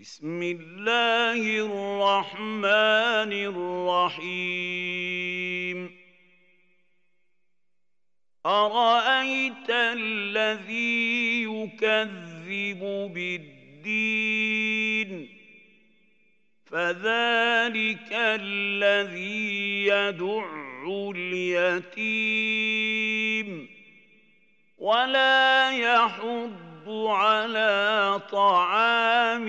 بسم الله الرحمن الرحيم. أرأيت الذي يكذب بالدين؟ فذلك الذي يدع اليتيم. ولا يحض على طعام